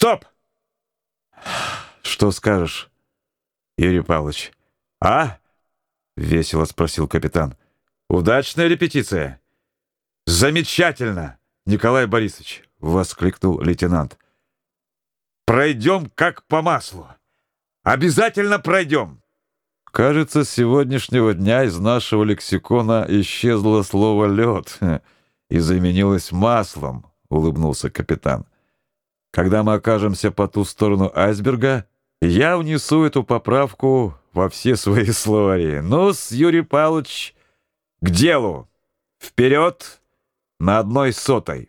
Стоп! Что скажешь, Юрий Павлович? А? Весело спросил капитан. Удачная репетиция. Замечательно, Николай Борисович, воскликнул лейтенант. Пройдем как по маслу. Обязательно пройдем. Кажется, с сегодняшнего дня из нашего лексикона исчезло слово «лед» и заменилось маслом, улыбнулся капитан. Когда мы окажемся по ту сторону айсберга, я внесу эту поправку во все свои словари. Ну, с Юрий Павлович, к делу. Вперед на одной сотой.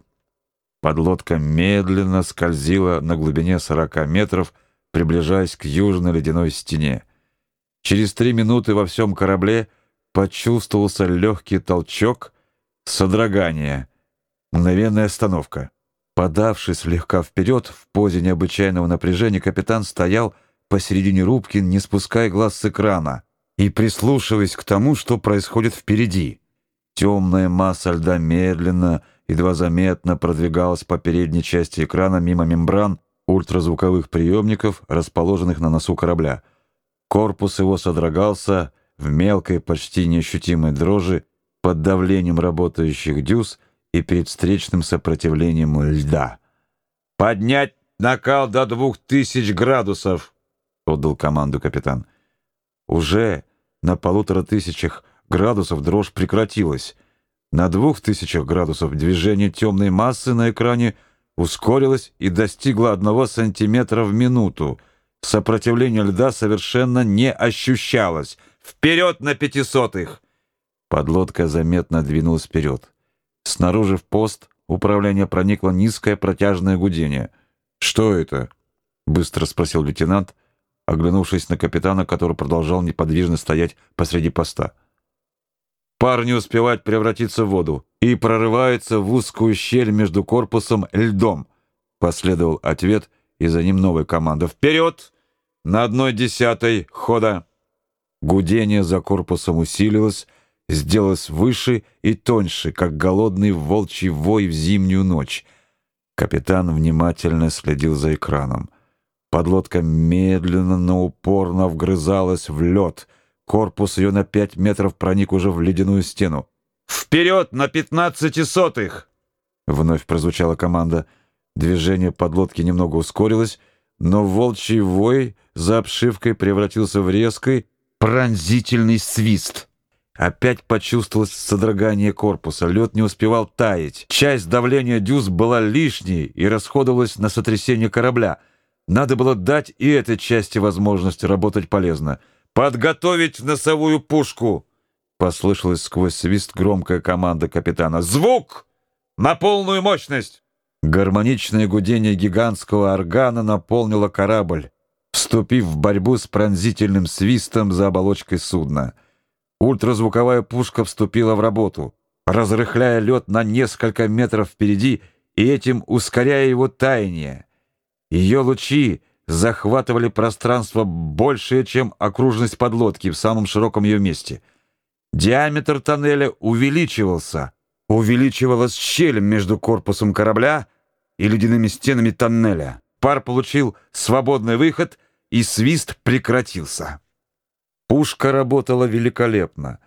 Подлодка медленно скользила на глубине 40 метров, приближаясь к южной ледяной стене. Через три минуты во всем корабле почувствовался легкий толчок, содрогание, мгновенная остановка. Подавшись слегка вперед, в позе необычайного напряжения, капитан стоял посередине рубки, не спуская глаз с экрана и прислушиваясь к тому, что происходит впереди. Темная масса льда медленно, едва заметно продвигалась по передней части экрана мимо мембран ультразвуковых приемников, расположенных на носу корабля. Корпус его содрогался в мелкой, почти неощутимой дрожи под давлением работающих дюз — и перед встречным сопротивлением льда. «Поднять накал до двух тысяч градусов!» — отдал команду капитан. Уже на полутора тысячах градусов дрожь прекратилась. На двух тысячах градусов движение темной массы на экране ускорилось и достигло одного сантиметра в минуту. Сопротивление льда совершенно не ощущалось. «Вперед на пятисотых!» Подлодка заметно двинулась вперед. Снаружи в пост управления проникло низкое протяжное гудение. «Что это?» — быстро спросил лейтенант, оглянувшись на капитана, который продолжал неподвижно стоять посреди поста. Пар не успевает превратиться в воду и прорывается в узкую щель между корпусом и льдом. Последовал ответ, и за ним новая команда. «Вперед! На одной десятой хода!» Гудение за корпусом усилилось, сделалась выше и тоньше, как голодный волчий вой в зимнюю ночь. Капитан внимательно следил за экраном. Подлодка медленно, но упорно вгрызалась в лед. Корпус ее на пять метров проник уже в ледяную стену. «Вперед на пятнадцати сотых!» Вновь прозвучала команда. Движение подлодки немного ускорилось, но волчий вой за обшивкой превратился в резкий, пронзительный свист. Опять почувствовалось содрогание корпуса. Лед не успевал таять. Часть давления дюз была лишней и расходовалась на сотрясение корабля. Надо было дать и этой части возможность работать полезно. «Подготовить носовую пушку!» Послышалась сквозь свист громкая команда капитана. «Звук! На полную мощность!» Гармоничное гудение гигантского органа наполнило корабль, вступив в борьбу с пронзительным свистом за оболочкой судна. Ультразвуковая пушка вступила в работу, разрыхляя лед на несколько метров впереди и этим ускоряя его таяние. Ее лучи захватывали пространство большее, чем окружность подлодки в самом широком ее месте. Диаметр тоннеля увеличивался, увеличивалась щель между корпусом корабля и ледяными стенами тоннеля. Пар получил свободный выход, и свист прекратился. Пушка работала великолепно.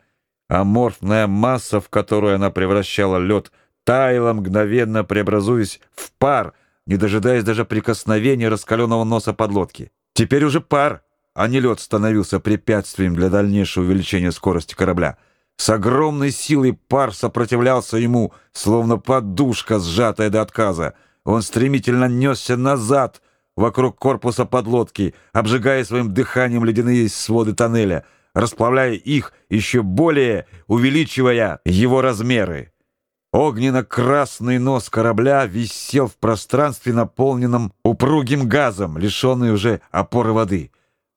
Аморфная масса, в которую она превращала лед, таяла мгновенно, преобразуясь в пар, не дожидаясь даже прикосновения раскаленного носа подлодки. Теперь уже пар, а не лед становился препятствием для дальнейшего увеличения скорости корабля. С огромной силой пар сопротивлялся ему, словно подушка, сжатая до отказа. Он стремительно несся назад — вокруг корпуса подлодки, обжигая своим дыханием ледяные своды тоннеля, расплавляя их, еще более увеличивая его размеры. Огненно-красный нос корабля висел в пространстве, наполненном упругим газом, лишенный уже опоры воды.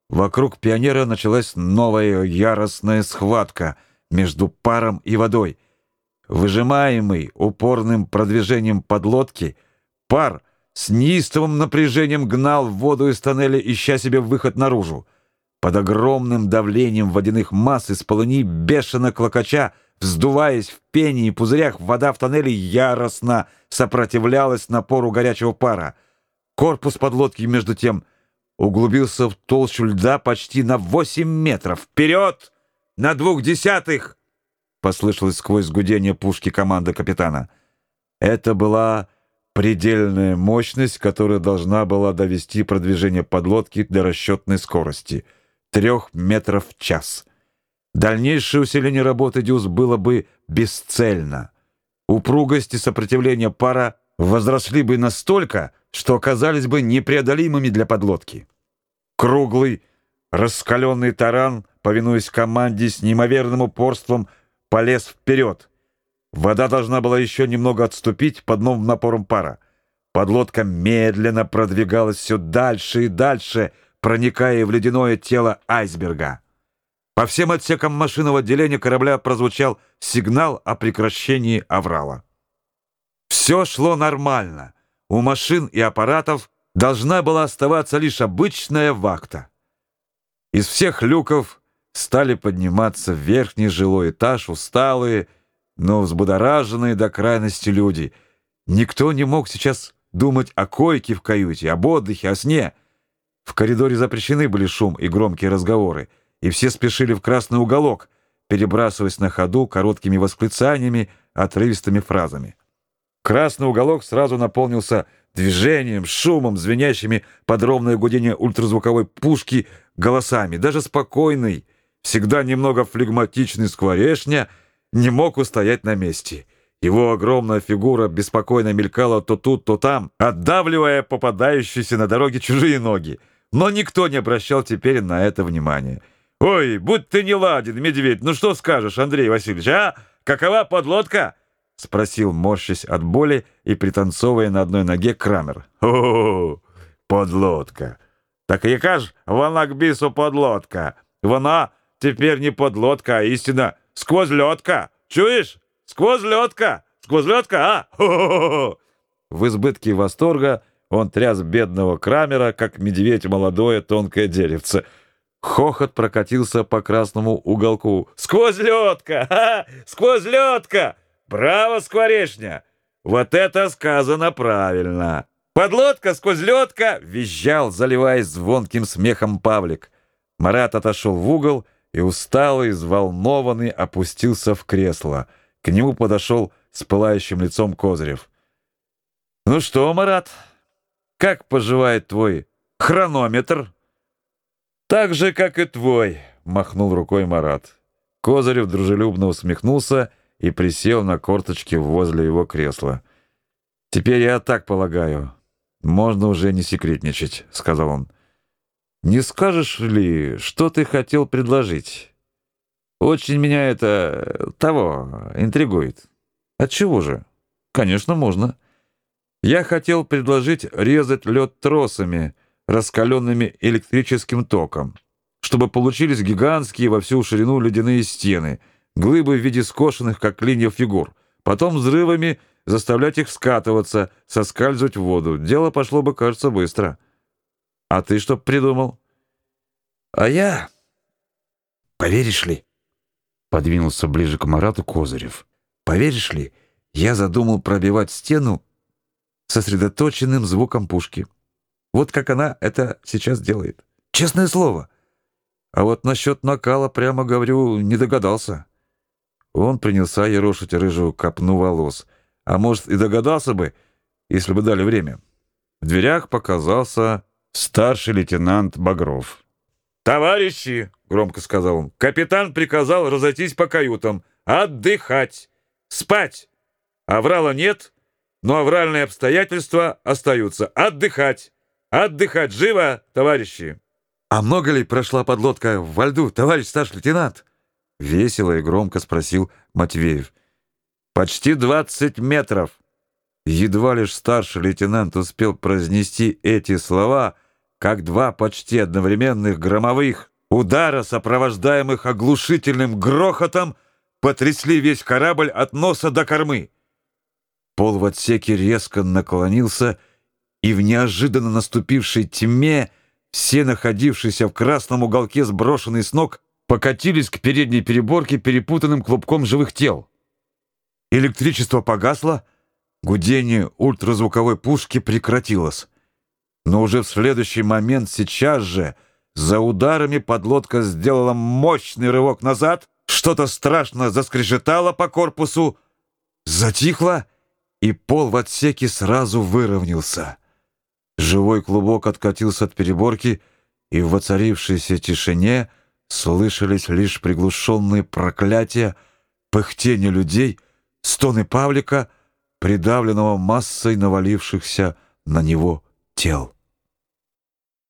Вокруг пионера началась новая яростная схватка между паром и водой. Выжимаемый упорным продвижением подлодки, пар с неистовым напряжением гнал воду из тоннеля, ища себе выход наружу. Под огромным давлением водяных масс из полыни бешено клокоча, вздуваясь в пене и пузырях, вода в тоннеле яростно сопротивлялась напору горячего пара. Корпус подлодки, между тем, углубился в толщу льда почти на 8 метров. «Вперед! На двух десятых!» Послышалось сквозь гудение пушки команда капитана. Это была предельная мощность, которая должна была довести продвижение подлодки до расчетной скорости — трех метров в час. Дальнейшее усиление работы дюз было бы бесцельно. Упругость и сопротивление пара возросли бы настолько, что оказались бы непреодолимыми для подлодки. Круглый, раскаленный таран, повинуясь команде с неимоверным упорством, полез вперед. Вода должна была еще немного отступить под новым напором пара. Подлодка медленно продвигалась все дальше и дальше, проникая в ледяное тело айсберга. По всем отсекам машинного отделения корабля прозвучал сигнал о прекращении аврала. Все шло нормально. У машин и аппаратов должна была оставаться лишь обычная вахта. Из всех люков стали подниматься в верхний жилой этаж усталые, но взбудораженные до крайности люди. Никто не мог сейчас думать о койке в каюте, об отдыхе, о сне. В коридоре запрещены были шум и громкие разговоры и все спешили в красный уголок, перебрасываясь на ходу короткими восклицаниями, отрывистыми фразами. Красный уголок сразу наполнился движением, шумом, звенящими под ровное гудение ультразвуковой пушки голосами. Даже спокойный, всегда немного флегматичный скворешня не мог устоять на месте. Его огромная фигура беспокойно мелькала то тут, то там, отдавливая попадающиеся на дороге чужие ноги. Но никто не обращал теперь на это внимания. «Ой, будь ты не ладен, медведь, ну что скажешь, Андрей Васильевич, а? Какова подлодка?» — спросил, морщась от боли и пританцовывая на одной ноге Крамер. «О, подлодка! Так яка ж вона к бісу подлодка? Вона теперь не подлодка, а истинно сквозлёдка! Чуешь? Сквозлёдка! Сквозлёдка, а? Хо-хо-хо!» В избытке восторга он тряс бедного Крамера, как медведь молодое тонкое деревце — Хохот прокатился по красному уголку. «Сквозь ледка! А? Сквозь ледка! Браво, скворечня! Вот это сказано правильно!» «Подлодка, сквозь ледка!» — визжал, заливаясь звонким смехом Павлик. Марат отошел в угол и, усталый, взволнованный, опустился в кресло. К нему подошел с пылающим лицом Козырев. «Ну что, Марат, как поживает твой хронометр?» «Так же, как и твой», — махнул рукой Марат. Козырев дружелюбно усмехнулся и присел на корточки возле его кресла. «Теперь я так полагаю. Можно уже не секретничать», — сказал он. «Не скажешь ли, что ты хотел предложить? Очень меня это... того... интригует. Отчего же? Конечно, можно. Я хотел предложить резать лед тросами» раскаленными электрическим током, чтобы получились гигантские во всю ширину ледяные стены, глыбы в виде скошенных, как линия фигур, потом взрывами заставлять их скатываться, соскальзывать в воду. Дело пошло бы, кажется, быстро. А ты что придумал? А я... Поверишь ли? Подвинулся ближе к Марату Козырев. Поверишь ли, я задумал пробивать стену сосредоточенным звуком пушки. Вот как она это сейчас делает. Честное слово. А вот насчет накала, прямо говорю, не догадался. Он принялся ерошить рыжую копну волос. А может, и догадался бы, если бы дали время. В дверях показался старший лейтенант Багров. «Товарищи!» — громко сказал он. «Капитан приказал разойтись по каютам. Отдыхать! Спать! Аврала нет, но авральные обстоятельства остаются. Отдыхать! Отдыхать живо, товарищи!» «А много ли прошла подлодка во льду, товарищ старший лейтенант?» Весело и громко спросил Матвеев. «Почти двадцать метров!» Едва лишь старший лейтенант успел произнести эти слова, как два почти одновременных громовых удара, сопровождаемых оглушительным грохотом, потрясли весь корабль от носа до кормы. Пол в отсеке резко наклонился и в неожиданно наступившей тьме все находившиеся в красном уголке сброшенные с ног покатились к передней переборке перепутанным клубком живых тел. Электричество погасло, гудение ультразвуковой пушки прекратилось. Но уже в следующий момент, сейчас же, за ударами подлодка сделала мощный рывок назад, что-то страшно заскрежетало по корпусу, затихло, и пол в отсеке сразу выровнялся. Живой клубок откатился от переборки, и в воцарившейся тишине слышались лишь приглушенные проклятия, пыхтение людей, стоны Павлика, придавленного массой навалившихся на него тел.